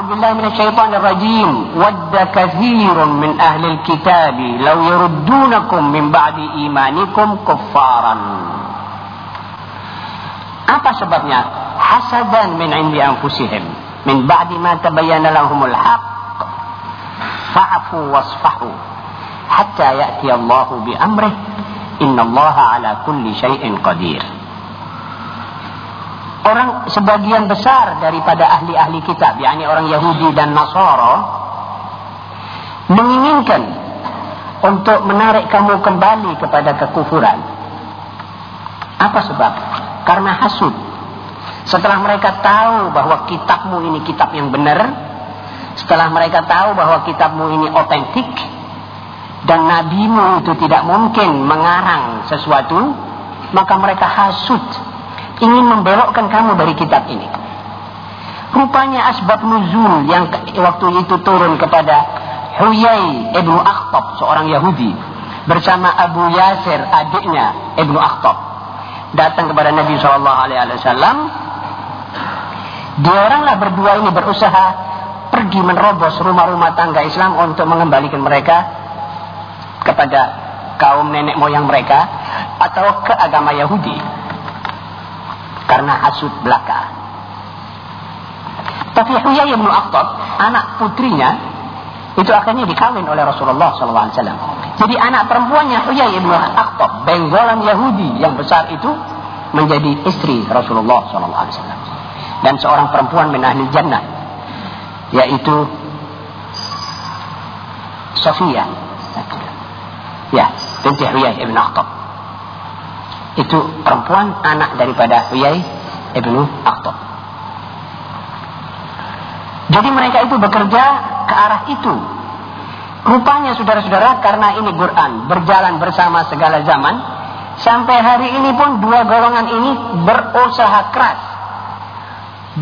أعوذ بالله من الشيطان الرجيم ود كثير من أهل الكتاب لو يردونكم من بعد إيمانكم كفارا Apa sebabnya? Hasadan min indi anfusihim min ba'di ma tabayyana lahumul haqq fa'fu wasfahu hatta ya'ti Allahu bi amrih innallaha ala kulli syai'in qadir. Orang sebagian besar daripada ahli-ahli kitab, yakni orang Yahudi dan Nasara, menginginkan untuk menarik kamu kembali kepada kekufuran. Apa sebab? Karena hasud. Setelah mereka tahu bahwa kitabmu ini kitab yang benar, setelah mereka tahu bahwa kitabmu ini otentik, dan nabimu itu tidak mungkin mengarang sesuatu, maka mereka hasud, ingin membelokkan kamu dari kitab ini. Rupanya asbab nuzul yang waktu itu turun kepada Huyai ibnu Akhtab, seorang Yahudi, bersama Abu Yasir, adiknya ibnu Akhtab, datang kepada Nabi Wasallam. Dia oranglah berdua ini berusaha pergi menerobos rumah-rumah tangga Islam untuk mengembalikan mereka kepada kaum nenek moyang mereka atau ke agama Yahudi karena hasud belaka. Tapi Huyai bin Akhtab, anak putrinya itu akhirnya dikawin oleh Rasulullah SAW. Jadi anak perempuannya Huyai bin Akhtab, benggolan Yahudi yang besar itu menjadi istri Rasulullah SAW. Dan seorang perempuan min ahli jannah yaitu Sofia Ya, binti Huyai ibn Akhtab. Itu perempuan anak daripada Huyai ibn Akhtab. Jadi mereka itu bekerja ke arah itu. Rupanya saudara-saudara karena ini Quran berjalan bersama segala zaman. Sampai hari ini pun dua golongan ini berusaha keras.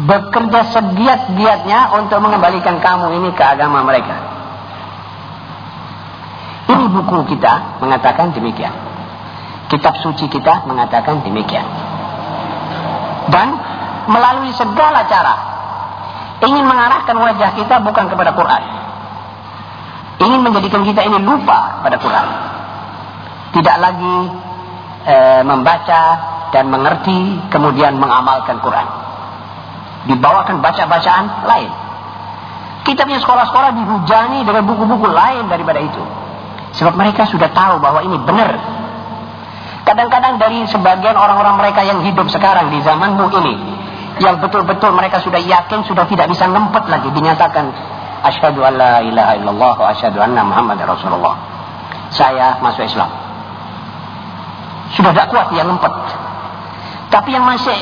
Bekerja segiat-giatnya untuk mengembalikan kamu ini ke agama mereka. Ini buku kita mengatakan demikian. Kitab suci kita mengatakan demikian. Dan melalui segala cara ingin mengarahkan wajah kita bukan kepada Quran. Ingin menjadikan kita ini lupa pada Quran. Tidak lagi e, membaca dan mengerti kemudian mengamalkan Quran. Dibawakan baca-bacaan lain. Kitabnya sekolah-sekolah dihujani dengan buku-buku lain daripada itu. Sebab mereka sudah tahu bahwa ini benar. Kadang-kadang dari sebagian orang-orang mereka yang hidup sekarang di zamanmu ini. Yang betul-betul mereka sudah yakin sudah tidak bisa ngempet lagi. Dinyatakan. Asyhadu an la ilaha illallah wa asyhadu anna Muhammad Rasulullah. Saya masuk Islam. Sudah tidak kuat dia ngempet. Tapi yang masih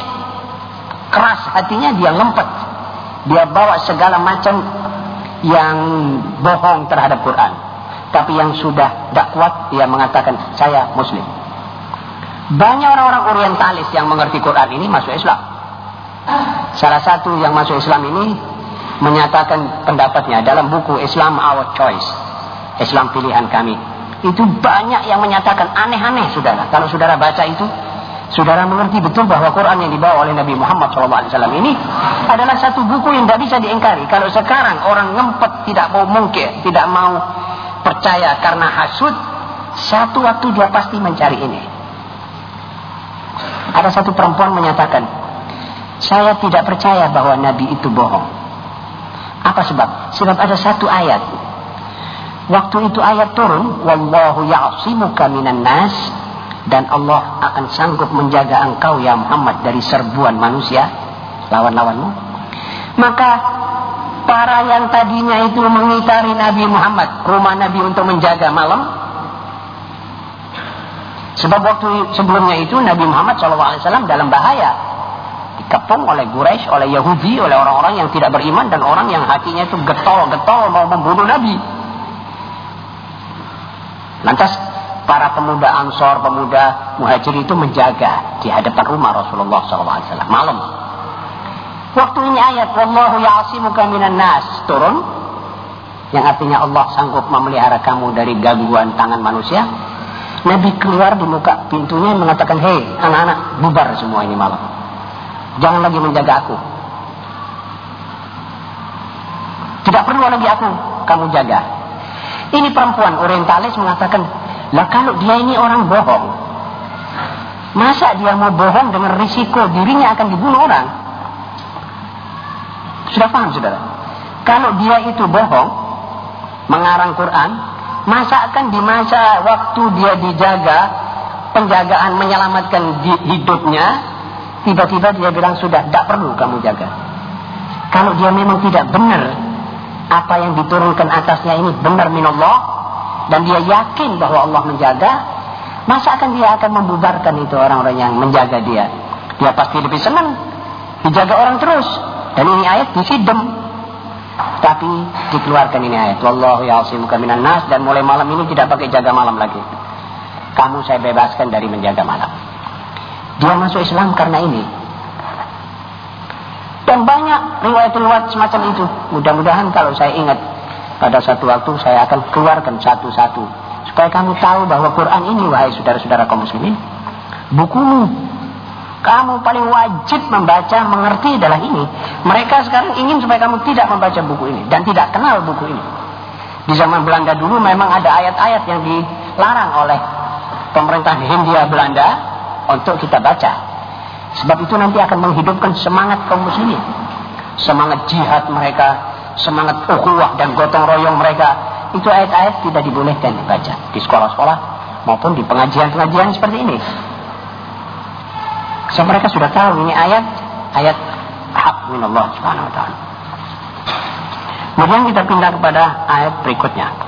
keras hatinya dia ngempet. Dia bawa segala macam yang bohong terhadap Quran tapi yang sudah tidak kuat dia mengatakan saya muslim. Banyak orang-orang orientalis yang mengerti Quran ini masuk Islam. Salah satu yang masuk Islam ini menyatakan pendapatnya dalam buku Islam Our Choice. Islam pilihan kami. Itu banyak yang menyatakan aneh-aneh saudara. Kalau saudara baca itu, saudara mengerti betul bahwa Quran yang dibawa oleh Nabi Muhammad SAW ini adalah satu buku yang tidak bisa diingkari. Kalau sekarang orang ngempet tidak mau mungkin, tidak mau percaya karena hasud, satu waktu dia pasti mencari ini. Ada satu perempuan menyatakan, saya tidak percaya bahwa Nabi itu bohong. Apa sebab? Sebab ada satu ayat. Waktu itu ayat turun, Wallahu ya'asimuka minan nas, dan Allah akan sanggup menjaga engkau ya Muhammad dari serbuan manusia, lawan-lawanmu. Maka para yang tadinya itu mengitari Nabi Muhammad, rumah Nabi untuk menjaga malam. Sebab waktu sebelumnya itu Nabi Muhammad SAW dalam bahaya. Dikepung oleh Quraisy, oleh Yahudi, oleh orang-orang yang tidak beriman dan orang yang hatinya itu getol-getol mau membunuh Nabi. Lantas para pemuda Ansor, pemuda Muhajir itu menjaga di hadapan rumah Rasulullah SAW malam. Waktu ini ayat Wallahu ya'asimuka minan nas turun yang artinya Allah sanggup memelihara kamu dari gangguan tangan manusia. Nabi keluar di muka pintunya mengatakan, "Hei, anak-anak, bubar semua ini malam. Jangan lagi menjaga aku." Tidak perlu lagi aku kamu jaga. Ini perempuan orientalis mengatakan, lah kalau dia ini orang bohong, masa dia mau bohong dengan risiko dirinya akan dibunuh orang? Sudah paham saudara? Kalau dia itu bohong, mengarang Quran, masa akan di masa waktu dia dijaga, penjagaan menyelamatkan hidupnya, tiba-tiba dia bilang sudah, tidak perlu kamu jaga. Kalau dia memang tidak benar apa yang diturunkan atasnya ini benar minallah dan dia yakin bahwa Allah menjaga masa akan dia akan membubarkan itu orang-orang yang menjaga dia. Dia pasti lebih senang dijaga orang terus. Dan ini ayat disidem tapi dikeluarkan ini ayat wallahu ya'simuka minan nas dan mulai malam ini tidak pakai jaga malam lagi kamu saya bebaskan dari menjaga malam dia masuk Islam karena ini dan banyak riwayat-riwayat semacam itu. Mudah-mudahan kalau saya ingat pada satu waktu saya akan keluarkan satu-satu. Supaya kamu tahu bahwa Quran ini wahai saudara-saudara kaum muslimin. Bukumu. Kamu paling wajib membaca, mengerti adalah ini. Mereka sekarang ingin supaya kamu tidak membaca buku ini. Dan tidak kenal buku ini. Di zaman Belanda dulu memang ada ayat-ayat yang dilarang oleh pemerintah Hindia Belanda untuk kita baca. Sebab itu nanti akan menghidupkan semangat kaum muslimin. Semangat jihad mereka, semangat ukhuwah dan gotong royong mereka. Itu ayat-ayat tidak dibolehkan dibaca di sekolah-sekolah maupun di pengajian-pengajian seperti ini. So mereka sudah tahu ini ayat ayat hak min Allah Subhanahu wa taala. Kemudian kita pindah kepada ayat berikutnya.